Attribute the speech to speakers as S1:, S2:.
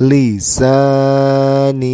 S1: lisani.